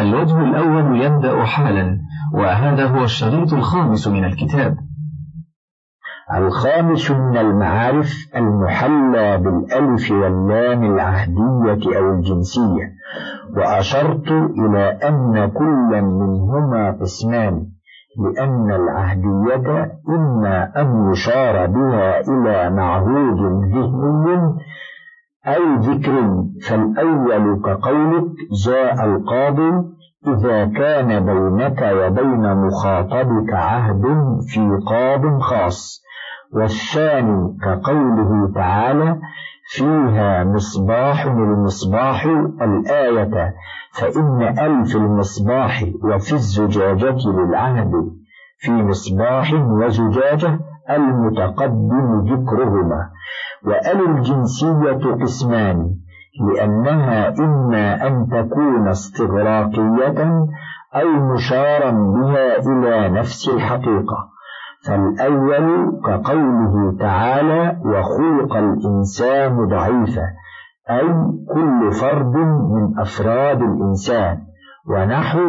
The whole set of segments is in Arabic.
الوجه الأول يبدأ حالا وهذا هو الشريط الخامس من الكتاب. الخامس من المعارف المحلى بالألف واللام العهدية أو الجنسية وأشرت إلى أن كل منهما قسمان لأن العهدية إما أن يشار بها إلى معهود ذهني أي ذكر فالأول كقولك جاء القاضي إذا كان بينك وبين مخاطبك عهد في قاض خاص والثاني كقوله تعالى فيها مصباح المصباح الآية فإن ألف المصباح وفي الزجاجة للعهد. في مصباح وزجاجة المتقدم ذكرهما. وأل الجنسية قسمان لأنها إما أن تكون استغراقية أو مشارا بها إلى نفس الحقيقة. فالأول كقوله تعالى وخلق الإنسان ضعيفا أي كل فرد من أفراد الإنسان. ونحو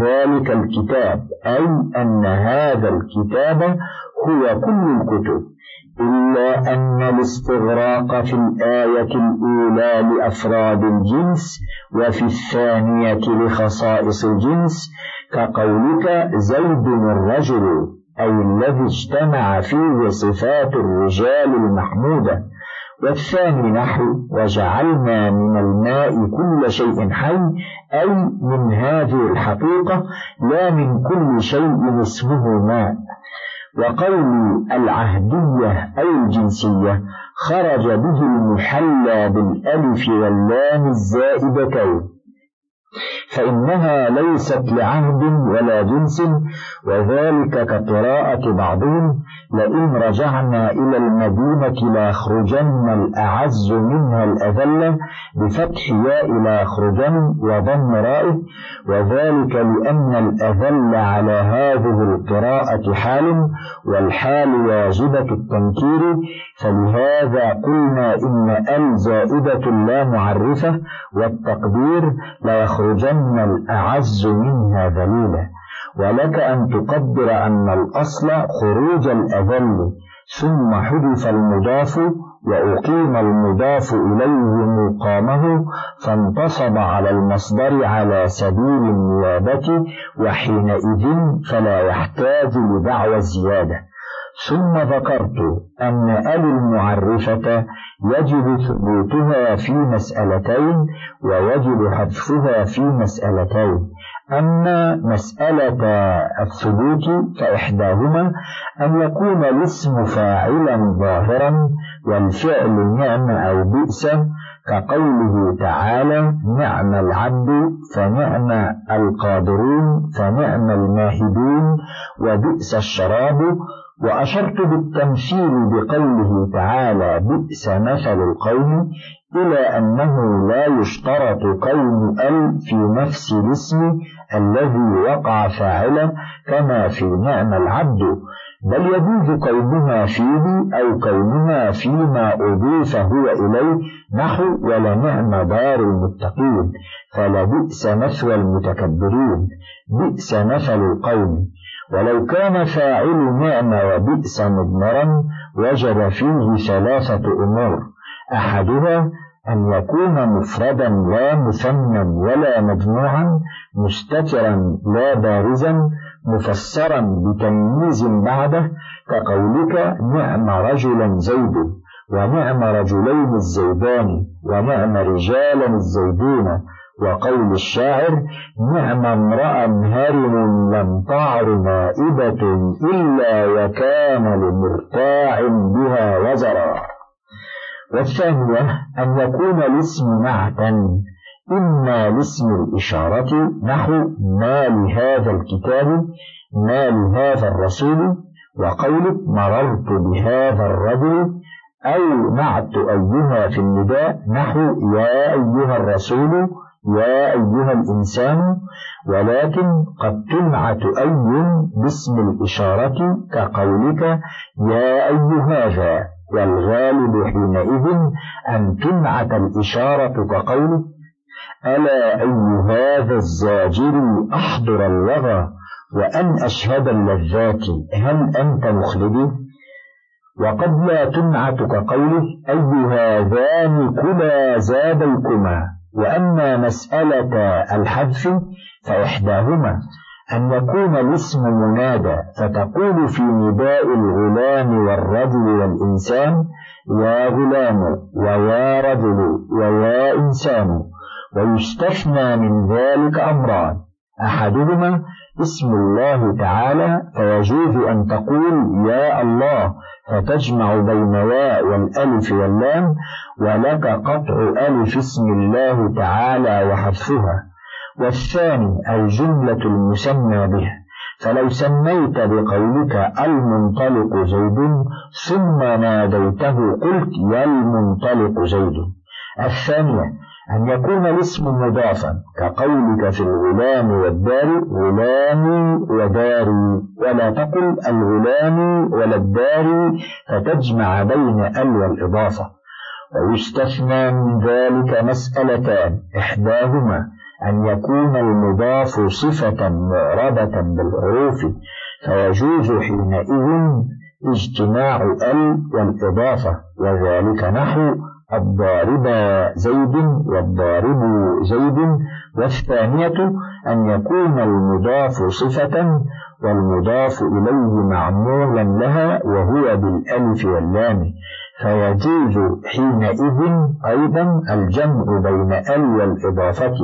ذلك الكتاب أي أن هذا الكتاب هو كل الكتب. إلا أن الاستغراق في الآية الأولى لأفراد الجنس وفي الثانية لخصائص الجنس كقولك زيد الرجل أي الذي اجتمع فيه صفات الرجال المحمودة. والثاني نحو وجعلنا من الماء كل شيء حي أي من هذه الحقيقة لا من كل شيء اسمه ماء. وقول العهدية أو الجنسية خرج به المحلى بالألف واللام الزائدتين. فإنها ليست لعهد ولا جنس وذلك كقراءة بعضهم لئن رجعنا إلى المدينة ليخرجن الأعز منها الأذل بفتح ياء ليخرجن وضم رائه وذلك لأن الأذل على هذه القراءة حال والحال واجبة التنكير فلهذا قلنا إن ال زائدة لا معرفة والتقدير ليخرجن الأعز منها ذليلا ولك أن تقدر أن الأصل خروج الأذل ثم حدث المضاف وأقيم المضاف إليه مقامه فانتصب على المصدر على سبيل النيابة وحينئذ فلا يحتاج لدعوى الزيادة. ثم ذكرت أن أل المعرفة يجب ثبوتها في مسألتين ويجب حذفها في مسألتين. أما مسألة الثبوت فإحداهما أن يكون الاسم فاعلا ظاهرا والفعل نعم أو بئس كقوله تعالى نعم العبد فنعم القادرون فنعم الماهدون وبئس الشراب وأشرت بالتمثيل بقوله تعالى بئس مثل القوم إلى أنه لا يشترط كون أل في نفس الاسم الذي وقع فاعلا كما في نعم العبد. بل يجوز كونها فيه أو كونها فيما أضيف هو إليه نحو ولنعم دار المتقين. فلبئس مثوى المتكبرين. بئس مثل القوم. ولو كان فاعل نعم وبئس مضمرا وجب فيه ثلاثة أمور. أحدها أن يكون مفردا لا مثنى ولا مجموعا مستترا لا بارزا مفسرا بتمييز بعده كقولك نعم رجلا زيد ونعم رجلين الزيدان ونعم رجالا الزيدون. وقول الشاعر نعم امرأ هرم لم تعر نائبة إلا وكان لمرتاع بها وزرا. والثانية أن يكون الاسم نعتا إما لاسم الإشارة نحو ما لهذا الكتاب ما لهذا الرسول وقولك مررت بهذا الرجل أو نعت أيها في النداء نحو يا أيها الرسول يا أيها الإنسان ولكن قد تنعت أي باسم الإشارة كقولك يا أي هذا والغالب حينئذ أن تنعت الإشارة كقولك. ألا أي هذا الزاجر أحضر الوغى وأن أشهد اللذات هل أنت مخلدي وقد لا تنعت كقوله أي هذان كلا زاديكما. وأما مسألة الحذف فإحداهما أن يكون الاسم منادى فتقول في نداء الغلام والرجل والإنسان يا غلام ويا رجل ويا إنسان ويستثنى من ذلك أمران. أحدهما اسم الله تعالى فيجوز أن تقول يا الله فتجمع بين ياء والألف واللام ولك قطع ألف اسم الله تعالى وحذفها. والثاني الجملة المسمى به فلو سميت بقولك المنطلق زيد ثم ناديته قلت يا المنطلق زيد. الثانية أن يكون الاسم مضافا كقولك في الغلام والدار غلامي وداري ولا تقل الغلام ولا الدار فتجمع بين ال والإضافة. ويستثنى من ذلك مسألتان. إحداهما أن يكون المضاف صفة معربة بالحروف فيجوز حينئذ اجتماع ال والإضافة وذلك نحو الضارب زيد والضارب زيد والثانية أن يكون المضاف صفة والمضاف إليه معمولا لها وهو بالألف واللام. فيجوز حينئذ أيضا الجمع بين ال والإضافة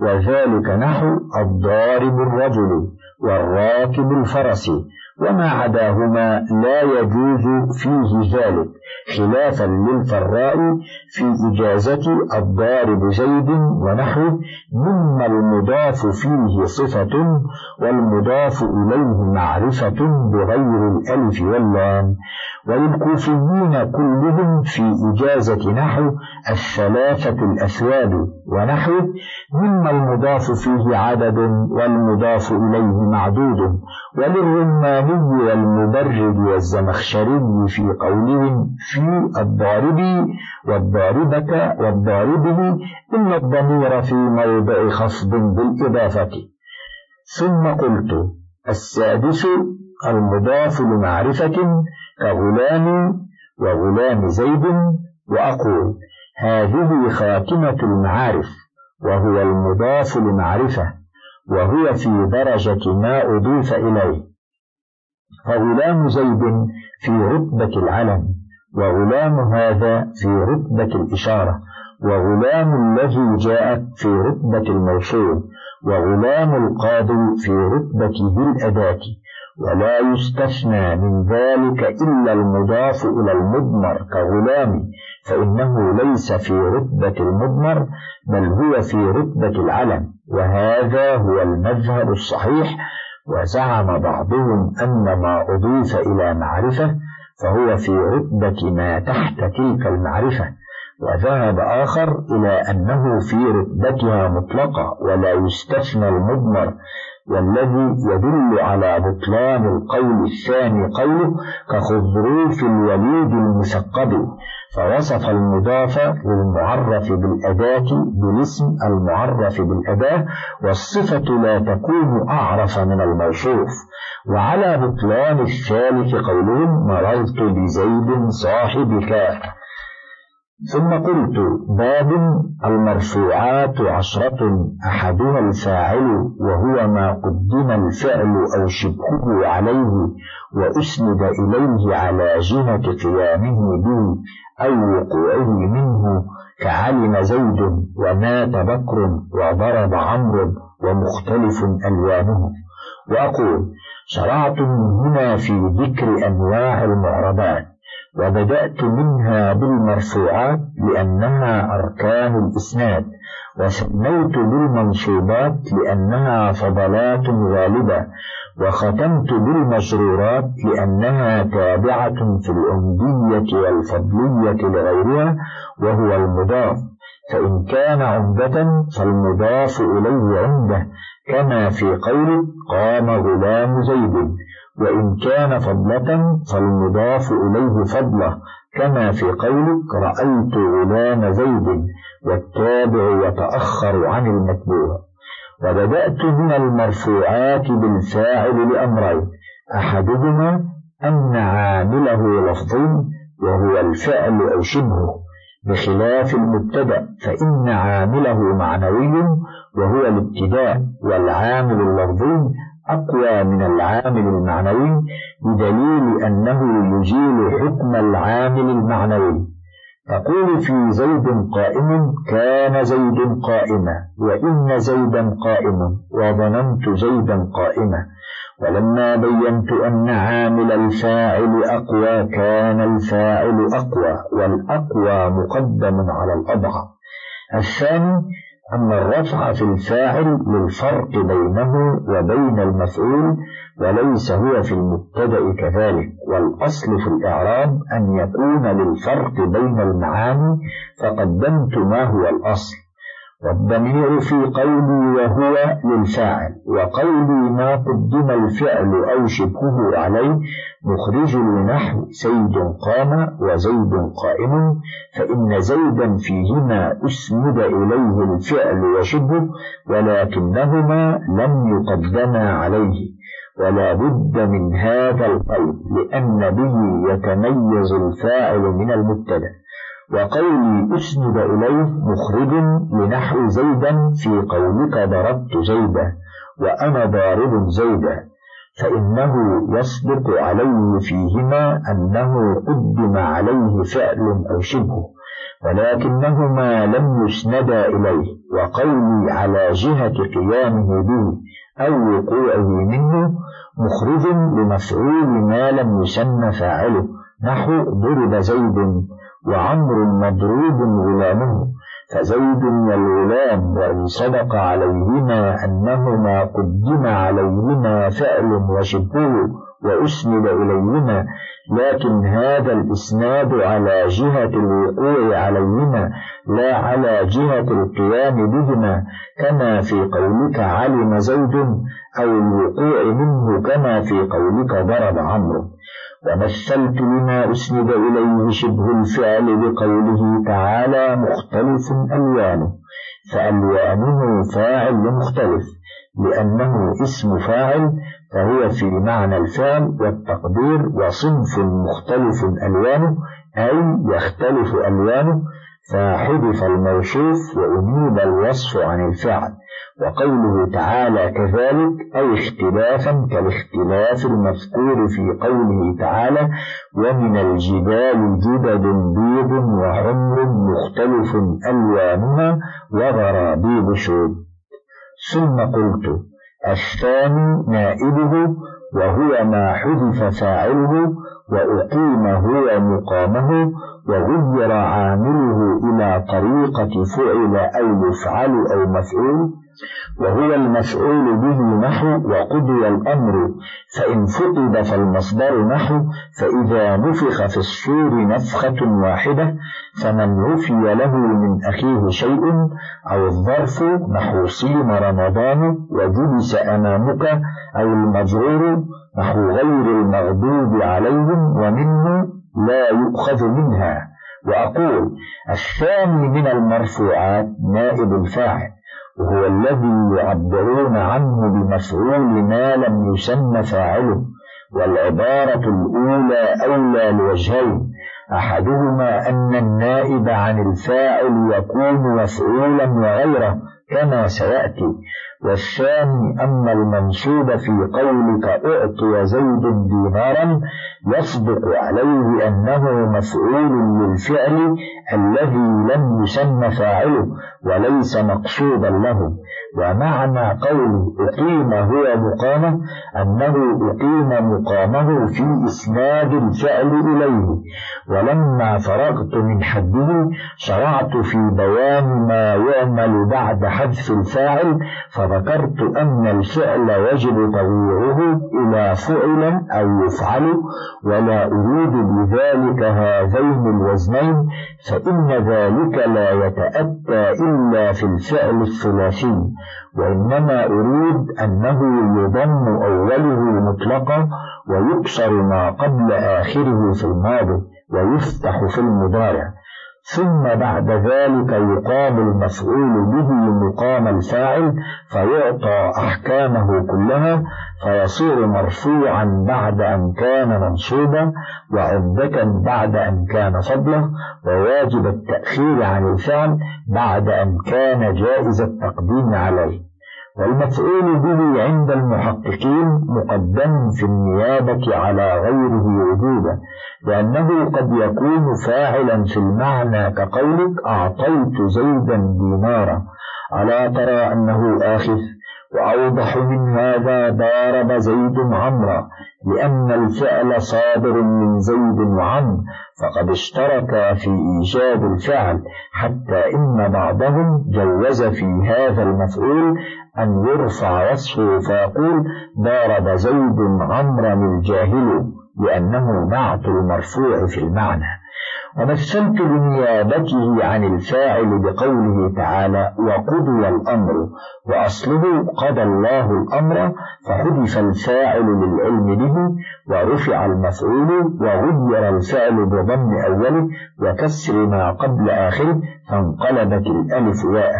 وذلك نحو الضارب الرجل والراكب الفرس وما عداهما لا يجوز فيه ذلك. خلافا للفراء في إجازة الضارب زيد ونحوه مما المضاف فيه صفة والمضاف إليه معرفة بغير الألف واللام. وللكوفيين كلهم في إجازة نحو الثلاثة الأثواب ونحوه مما المضاف فيه عدد والمضاف إليه معدود. وللرماني والمبرد والزمخشري في قولهم في الضارب والضاربة والضاربه إن الضمير في موضع خفض بالإضافة. ثم قلت السادس المضاف لمعرفة كغلام وغلام زيد وأقول هذه خاتمة المعارف وهو المضاف لمعرفة وهو في درجة ما أضيف إليه. فغلام زيد في رتبة العلم وغلام هذا في رتبة الإشارة وغلام الذي جاءت في رتبة الموصول وغلام القاضي في رتبة ذي الأداة ولا يستثنى من ذلك إلا المضاف إلى المضمر كغلام فإنه ليس في رتبة المضمر بل هو في رتبة العلم وهذا هو المذهب الصحيح وزعم بعضهم أن ما أضيف إلى معرفة فهو في رتبة ما تحت تلك المعرفة وذهب آخر إلى أنه في رتبتها مطلقة ولا يستثنى المضمر والذي يدل على بطلان القول الثاني قوله كخضروف الوليد المثقب فوصف المضاف للمعرف بالأداة بالاسم المعرف بالأداة والصفة لا تكون أعرف من الموصوف. وعلى بطلان الثالث قولهم مررت بزيد صاحبك. ثم قلت باب المرفوعات عشرة أحدها الفاعل وهو ما قدم الفعل أو شبهه عليه وأسند إليه على جهة قيامه به أو وقوعه منه كعلم زيد ومات بكر وضرب عمرو ومختلف ألوانه. وأقول شرعت هنا في ذكر أنواع المعربات. وبدأت منها بالمرفوعات لأنها أركان الإسناد وسميت بالمنصوبات لأنها فضلات غالبة وختمت بالمسرورات لأنها تابعة في الأمدية والفضلية لغيرها وهو المضاف. فإن كان عمدة فالمضاف إليه عمدة كما في قوله قام غلام زيد. وإن كان فضلة فالمضاف إليه فضلة كما في قولك رأيت غلام زيد والتابع يتأخر عن المتبوع. وبدأت من المرفوعات بالفاعل لأمرين أحدهما أن عامله لفظي وهو الفعل أو شبهه بخلاف المبتدأ فإن عامله معنوي وهو الابتداء والعامل اللفظي أقوى من العامل المعنوي بدليل أنه يزيل حكم العامل المعنوي. تقول في زيد قائم كان زيد قائما وإن زيدا قائم وظننت زيدا قائما. ولما بينت أن عامل الفاعل أقوى كان الفاعل أقوى والأقوى مقدم على الأضعف. الثاني أما الرفع في الفاعل للفرق بينه وبين المفعول وليس هو في المبتدأ كذلك. والأصل في الإعراب أن يكون للفرق بين المعاني فقدمت ما هو الأصل. والضمير في قولي وهو للفاعل وقولي ما قدم الفعل أو شبهه عليه مخرج لنحو زيد قام وزيد قائم فإن زيدا فيهما أسند إليه الفعل وشبهه ولكنهما لم يقدما عليه ولا بد من هذا القيد لأن به يتميز الفاعل من المبتدأ. وقولي أسند إليه مخرج لنحو زيدا في قولك ضربت زيدا وأنا ضارب زيدا فإنه يصدق عليه فيهما أنه قدم عليه فعل أو شبه ولكنهما لم يسندا إليه وقولي على جهة قيامه به أو وقوعه منه مخرج لمفعول ما لم يسن فاعله نحو ضرب زيد وعمر مضروب غلامه فزيد والغلام وإن صدق عليهما أنهما قدم عليهما فعل وشبهه وأسند إليهما لكن هذا الإسناد على جهة الوقوع عليهما لا على جهة القيام بهما كما في قولك علم زيد أو الوقوع منه كما في قولك ضرب عمرو. ومثلت لما أسند إليه شبه الفعل بقوله تعالى مختلف ألوانه فألوانه فاعل مختلف لأنه اسم فاعل فهو في معنى الفعل والتقدير وصنف مختلف ألوانه أي يختلف ألوانه فحذف الموصوف وأنيب الوصف عن الفعل. وقوله تعالى كذلك أي اختلافا كالاختلاف المذكور في قوله تعالى ومن الجبال جدد بيض وحمر مختلف ألوانها وغرابيب سود ثم قلت الثاني نائبه وهو ما حذف فاعله وأقيم هو مقامه وغير عامله إلى طريقة فعل أو يفعل أو مفعول. وهو المفعول به نحو وقضي الأمر فإن فقد فالمصدر نحو فإذا نفخ في الصور نفخة واحدة فمن عفي له من أخيه شيء أو الظرف نحو صيم رمضان وجلس أمامك أو المجرور نحو غير المغضوب عليهم ومنه لا يؤخذ منها. وأقول الثاني من المرفوعات نائب الفاعل. وهو الذي يعبرون عنه بمفعول ما لم يسن فاعله والعبارة الأولى أولى لوجهين. أحدهما أن النائب عن الفاعل يكون مفعولا وغيره كما سيأتي. والثاني أن المنصوب في قولك أعطي زيد دينارا يصدق عليه أنه مفعول للفعل الذي لم يسم فاعله وليس مقصودا له. ومعنى قول أقيم هو مقامه أنه أقيم مقامه في إسناد الفعل إليه. ولما فرغت من حده شرعت في بيان ما يعمل بعد حذف الفاعل فذكرت أن الفعل يجب تغييره إلى فعل أو يفعل ولا أريد بذلك هذين الوزنين فإن ذلك لا يتأتى إلا في الفعل الثلاثي. وإنما أريد أنه يضم أوله مطلقا ويكسر ما قبل آخره في الماضي ويفتح في المضارع. ثم بعد ذلك يقام المفعول به مقام الفاعل فيعطى أحكامه كلها فيصير مرفوعا بعد أن كان منصوبا وعمدة بعد أن كان فضله وواجب التأخير عن الفعل بعد أن كان جائز التقديم عليه. والمفعول به عند المحققين مقدم في النيابة على غيره وجودا لأنه قد يكون فاعلا في المعنى كقولك أعطيت زيدا دينارا. ألا ترى أنه آخذ؟ وأوضح من هذا ضارب زيد عمرا. لأن الفعل صادر من زيد وعمر فقد اشترك في إيجاد الفعل حتى إن بعضهم جوز في هذا المفعول أن يرفع وصفه فيقول ضارب زيد عمرا الجاهل لأنه نعت المرفوع في المعنى. ومثلت بنيابته عن الفاعل بقوله تعالى وقضي الأمر وأصله قضى الله الأمر فحذف الفاعل للعلم به ورفع المفعول وغير الفعل بضم أوله وكسر ما قبل آخره فانقلبت الألف ياء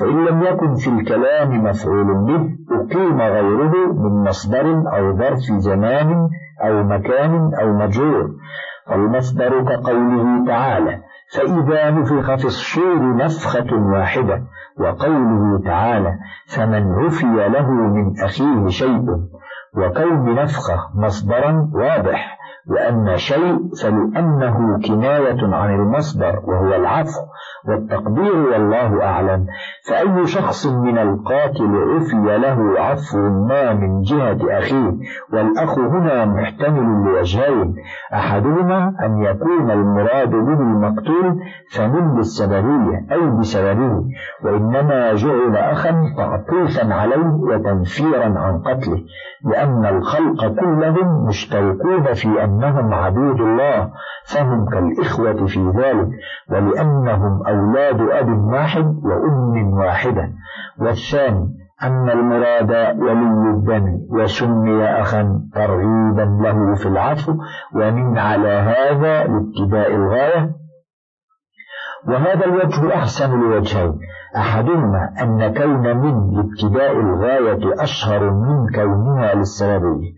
فإن لم يكن في الكلام مفعول به أقيم غيره من مصدر أو ظرف زمان أو مكان أو مجرور. والمصدر كقوله تعالى فإذا نفخ في الصور نفخة واحدة وقوله تعالى فمن عفي له من أخيه شيء وكون نفخة مصدرا واضح. وأما شيء فلأنه كناية عن المصدر وهو العفو والتقدير والله أعلم. فأي شخص من القاتل عفي له عفو ما من جهة أخيه؟ والأخ هنا محتمل لوجهين أحدهما أن يكون المراد به المقتول فمن بالسببية أي بسببه وإنما جعل أخا تعطيفا عليه وتنفيرا عن قتله لأن الخلق كلهم مشتركون في أنهم عبيد الله فهم كالإخوة في ذلك ولأنهم أولاد أب واحد وأم واحدة. والثاني أن المراد ولي الدم وسمي أخا ترغيبا له في العفو ومن على هذا لابتداء الغاية. وهذا الوجه أحسن الوجهين أحدهما أن كون من لابتداء الغاية أشهر من كونها للسببية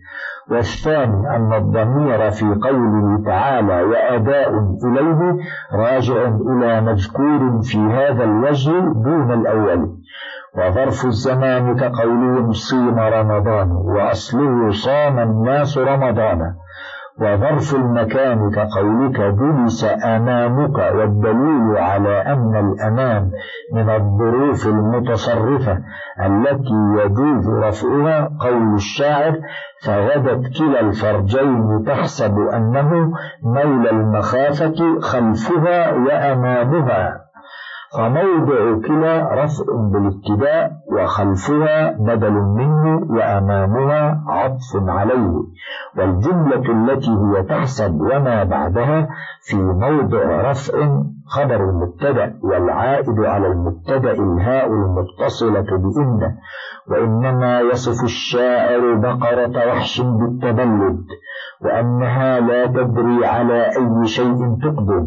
والثاني أن الضمير في قوله تعالى وأداء إليه راجع إلى مذكور في هذا الوجه دون الأول. وظرف الزمان كقولهم صيم رمضان وأصله صام الناس رمضان. وظرف المكان كقولك جلس أمامك والدليل على أن الأمام من الظروف المتصرفة التي يجوز رفعها قول الشاعر فغدت كلا الفرجين تحسب أنه مولى المخافة خلفها وأمامها. فموضع كلا رفع بالابتداء وخلفها بدل منه وأمامها عطف عليه. والجملة التي هي تحسب وما بعدها في موضع رفع خبر المبتدأ والعائد على المبتدأ الهاء المتصلة بإن وإنما يصف الشاعر بقرة وحش بالتبلد وأنها لا تدري على أي شيء تقدم.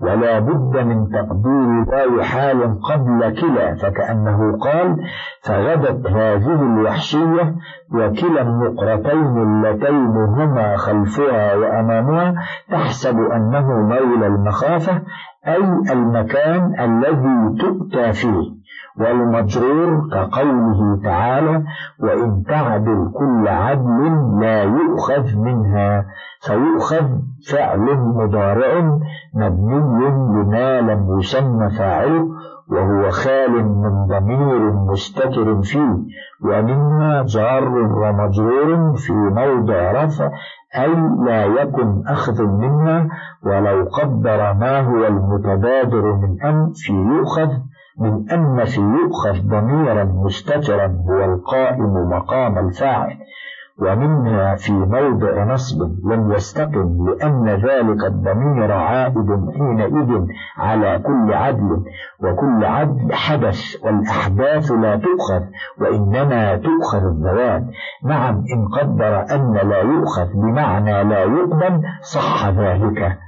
ولا بد من تقدير ذا حال قبل كلا فكأنه قال فغدت هذه الوحشية وكلا النقرتين اللتين هما خلفها وأمامها تحسب أنه مولى المخافة أي المكان الذي تؤتى فيه. والمجرور كقوله تعالى وإن تعدل كل عدل لا يؤخذ منها فيؤخذ فعل مضارع مبني لما لم يسمى فاعله وهو خال من ضمير مستتر فيه ومنها جار ومجرور في موضع رفع أي لا يكن أخذ منها ولو قدر ما هو المتبادر من أن في يؤخذ من أن في يؤخذ ضميرا مستترا هو القائم مقام الفاعل ومنها في موضع نصب لم يستقم لأن ذلك الضمير عائد حينئذ على كل عدل وكل عدل حدث والأحداث لا تؤخذ وإنما تؤخذ الذوات نعم إن قدر أن لا يؤخذ بمعنى لا يقبل صح ذلك.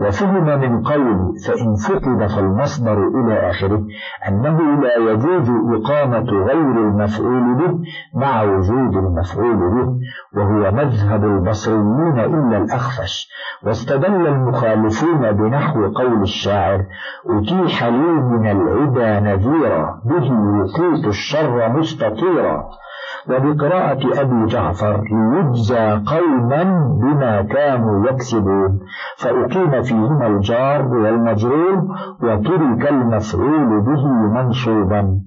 وفهم من قول فإن فقد فالمصدر إلى آخره أنه لا يجوز إقامة غير المفعول به مع وجود المفعول به وهو مذهب البصريين إلا الأخفش. واستدل المخالفون بنحو قول الشاعر أتيح لي من العدا نذيرا به يقيت الشر مستطيرا. وبقراءة أبي جعفر ليجزى قوما بما كانوا يكسبون. فأقيم فيهما الجار والمجرور وترك المفعول به منصوبا.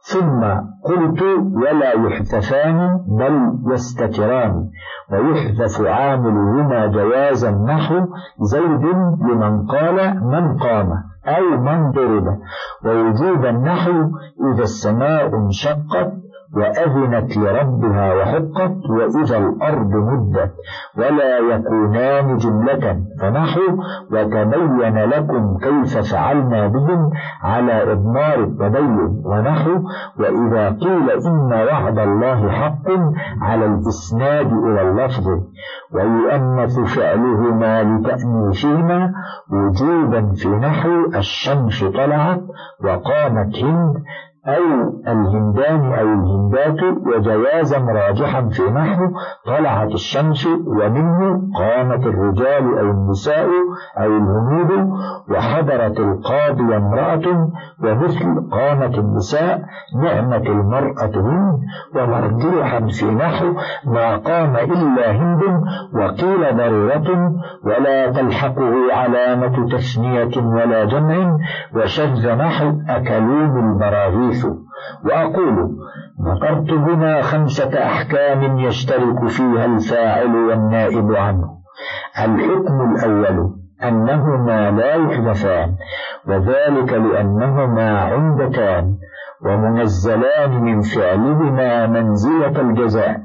ثم قلت ولا يحذفان بل يستتران. ويحذف عاملهما جوازا نحو زيد لمن قال من قام أو من ضرب. ووجوبا نحو إذا السماء انشقت وأذنت لربها وحقت وإذا الأرض مدت ولا يكونان جملة فنحو وتبين لكم كيف فعلنا بهم على إضمار التبين ونحو وإذا قيل إن وعد الله حق على الإسناد إلى اللفظ ويؤنث فعلهما لتأنيثهما وجوبا في نحو الشمس طلعت وقامت هند أو الهندان أو الهندات وجوازا راجحا في نحو طلعت الشمس ومنه قامت الرجال أو النساء أو الهنود وحضرت القاضي امرأة ومثل قامت النساء نعمة المرأة هند ومرجوحا في نحو ما قام إلا هند وقيل ضرورة ولا تلحقه علامة تثنية ولا جمع وشذ نحو أكلوم البراغيث الحديث وأقول ذكرت هنا خمسة أحكام يشترك فيها الفاعل والنائب عنه. الحكم الأول أنهما لا يحدثان وذلك لأنهما عمدتان ومنزلان من فعلهما منزلة الجزاء.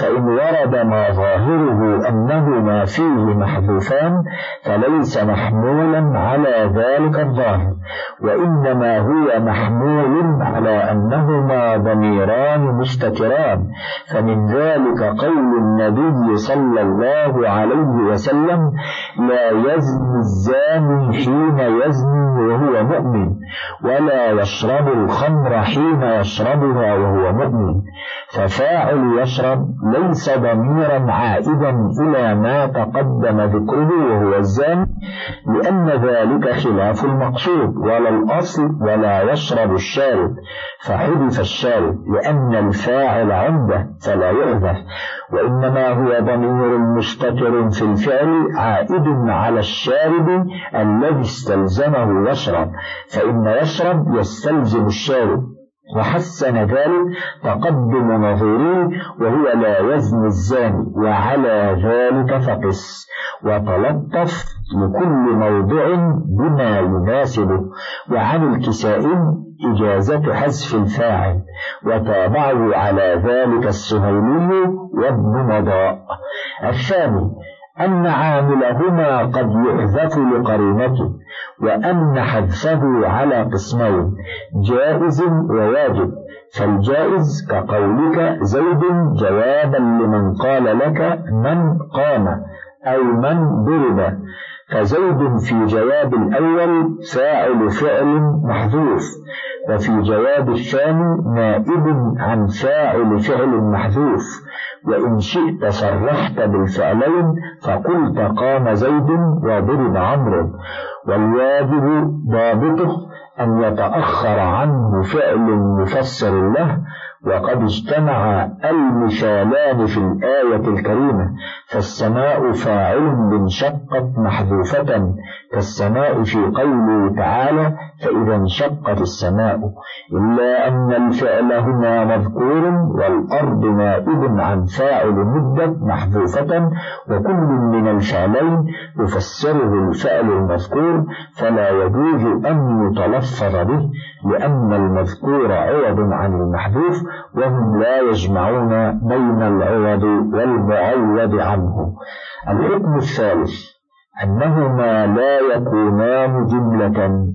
فإن ورد ما ظاهره أنهما فيه محذوفان فليس محمولا على ذلك الظاهر وإنما هو محمول على أنهما ضميران مستتران فمن ذلك قول النبي صلى الله عليه وسلم لا يزني الزاني حين يزني وهو مؤمن ولا يشرب الخمر حين يشربها وهو مؤمن ففاعل يشرب ليس ضميرا عائدا إلى ما تقدم ذكره وهو الزاني لأن ذلك خلاف المقصود ولا الأصل ولا يشرب الشارب. فحذف الشارب لأن الفاعل عنده فلا يحذف وإنما هو ضمير مستتر في الفعل عائد على الشارب الذي استلزمه يشرب. فإن يشرب يستلزم الشارب. وحسن ذلك تقدم نظيره وهو لا يزني الزاني وعلى ذلك فقس. وتلطف لكل موضع بما يناسبه وعن الكسائي إجازة حذف الفاعل. وتابعه على ذلك السهيلي وابن مضاء. الثاني أن عاملهما قد يحذف لقرينته وأن حذفه على قسمين جائز وواجب. فالجائز كقولك زيد جوابا لمن قال لك من قام أو من ضرب. فزيد في جواب الأول فاعل فعل محذوف وفي جواب الثاني نائب عن فاعل فعل محذوف وإن شئت صرحت بالفعلين فقلت قام زيد وضرب عمرو والواجب ضابطه أن يتأخر عنه فعل مفسر له وقد اجتمع المثالان في الآية الكريمة فالسماء فاعل بانشقت محذوفة كالسماء في قوله تعالى فإذا انشقت السماء إلا أن الفعل هنا مذكور والأرض نائب عن فاعل مدة محذوفة وكل من الفعلين يفسره الفعل المذكور فلا يجوز أن يتلفظ به لأن المذكور عوض عن المحذوف وهم لا يجمعون بين العوض والمعوض عنه. الحكم الثالث أنهما لا يكونان جملة.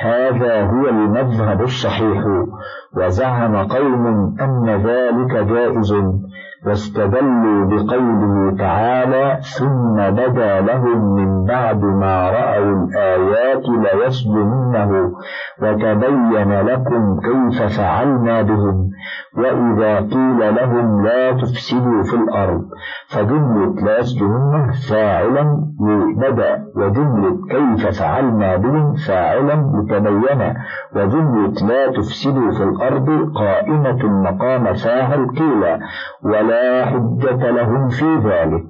هذا هو المذهب الصحيح. وزعم قوم أن ذلك جائز واستدلوا بقوله تعالى ثم بدا لهم من بعد ما رأوا الآيات ليسجننه وتبين لكم كيف فعلنا بهم وإذا قيل لهم لا تفسدوا في الأرض فجملة لا يسجننه فاعلا لبدأ وجملة كيف فعلنا بهم فاعلا لتبين وجملة لا تفسدوا في الأرض قائمة مقام فاعل قيل ولا حجة لهم في ذلك.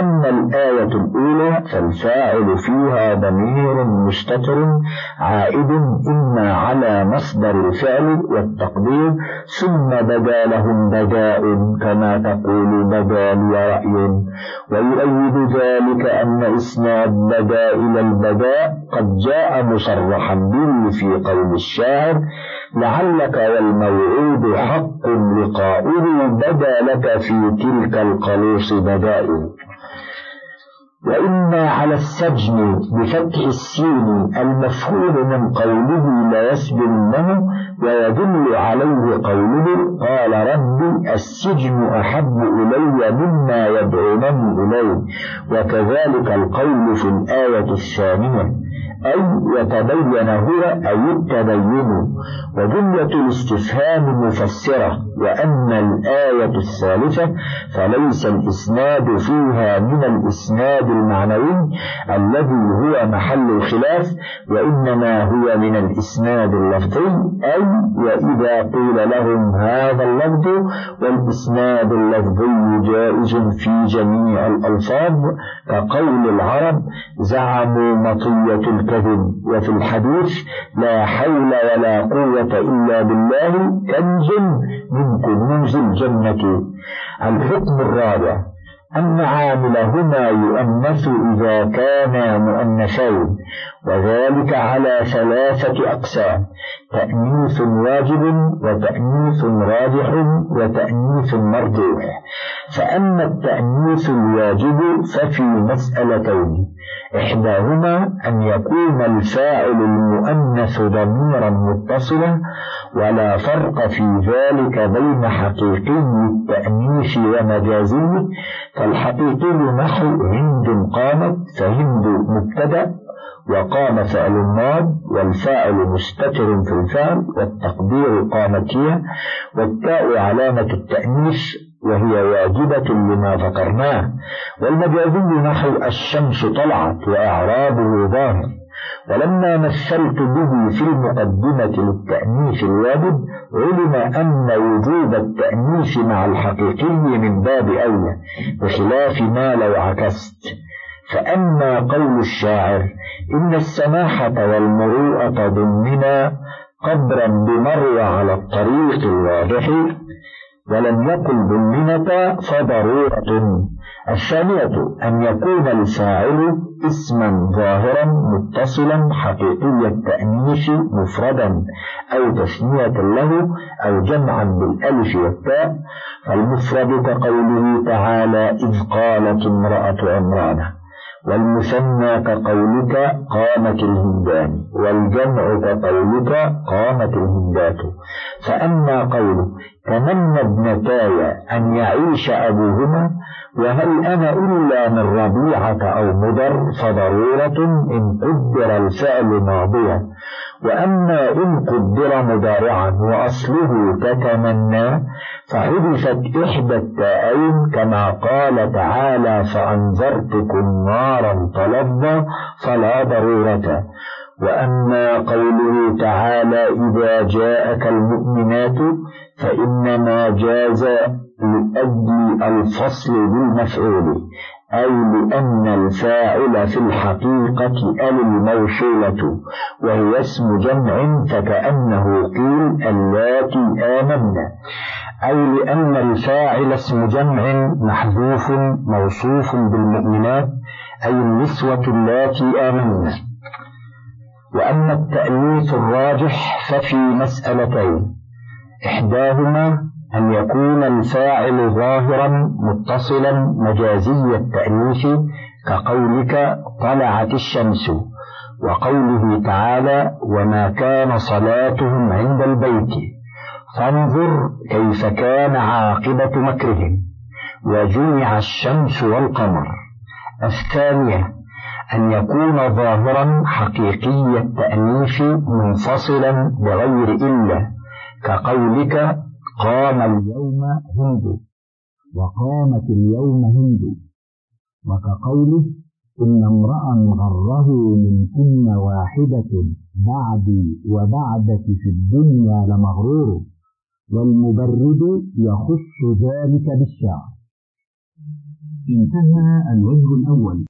أما الآية الأولى فالفاعل فيها ضمير مستتر عائد إما على مصدر الفعل والتقدير ثم بدا لهم بداء كما تقول بدا لي رأي ويؤيد ذلك أن إسناد بدا إلى البداء قد جاء مصرحا به في قول الشاعر لعلك والموعود حق لقاؤه بدا لك في تلك القلوص بدائل وإما على السجن بفتح السين المفهوم من قوله لا يسجنه ويدل عليه قوله قال ربي السجن أحب إلي مما يدعونني إليه. وكذلك القول في الآية الثانية أي يتبين هو أي التبين. وجملة الاستفهام مفسرة وأن الآية الثالثة فليس الإسناد فيها من الإسناد المعنوي الذي هو محل الخلاف وإنما هو من الإسناد اللفظي أي وإذا قيل لهم هذا اللفظ والإسناد اللفظي جائز في جميع الألفاظ كقول العرب زعموا مطية الكذب وفي الحديث لا حول ولا قوة إلا بالله كنز من كنوز الجنة. الحكم الرابع أن عاملهما يؤنث إذا كانا مؤنثين. وذلك على ثلاثة أقسام تأنيث واجب وتأنيث راجح وتأنيث مرجوح. فأما التأنيث الواجب ففي مسألتين إحداهما أن يكون الفاعل المؤنث ضميرا متصلا ولا فرق في ذلك بين حقيقي التأنيث ومجازيه فالحقيقي نحو هند قامت فهند مبتدأ. وقام فعل ماض والفاعل مستتر في الفعل والتقدير قامت هي والتاء علامة التأنيث وهي واجبة لما ذكرناه. والمجازي نحو الشمس طلعت وأعرابه ظاهر. ولما مثلت به في المقدمة للتأنيث الواجب علم أن وجوب التأنيث مع الحقيقي من باب أولى بخلاف ما لو عكست. فأما قول الشاعر إن السماحة والمروءة ضمنا قبرا بمروى على الطريق الواضح ولم يقل ضمنة فضرورة الثانية أن يكون الفاعل اسما ظاهرا متصلا حقيقي التأنيث مفردا أو تثنية له أو جمعا بالألف والتاء. فالمفرد كقوله تعالى إذ قالت امرأة عمران والمثنى كقولك قامت الهندان والجمع كقولك قامت الهندات. فأما قوله تمنى ابنتاي أن يعيش أبوهما وهل أنا إلا من ربيعة أو مضر فضرورة إن قدر الفعل ماضيا وأما إن قدر مضارعا وأصله تتمنى فحذفت إحدى التائين كما قال تعالى فأنذرتكم نارا تلظى فلا ضرورة. وأما قوله تعالى إذا جاءك المؤمنات فإنما جاز لأجل الفصل بالمفعول أي لأن الفاعل في الحقيقة أل الموصولة وهي اسم جمع فكأنه قيل اللاتي آمنا أي لأن الفاعل اسم جمع محذوف موصوف بالمؤمنات أي النسوة اللاتي آمنا. وأما التأنيث الراجح ففي مسألتين إحداهما أن يكون الفاعل ظاهرا متصلا مجازي التأنيث كقولك طلعت الشمس وقوله تعالى وما كان صلاتهم عند البيت فانظر كيف كان عاقبة مكرهم. وجمع الشمس والقمر. الثانية أن يكون ظاهرا حقيقي التأنيث منفصلا بغير إلا كقولك قام اليوم هند. وقامت اليوم هند. وكقوله إن امرأ غره منكن واحدة بعدي وبعدك في الدنيا لمغرور. والمبرد يخص ذلك بالشعر انتهى الوجه الأول.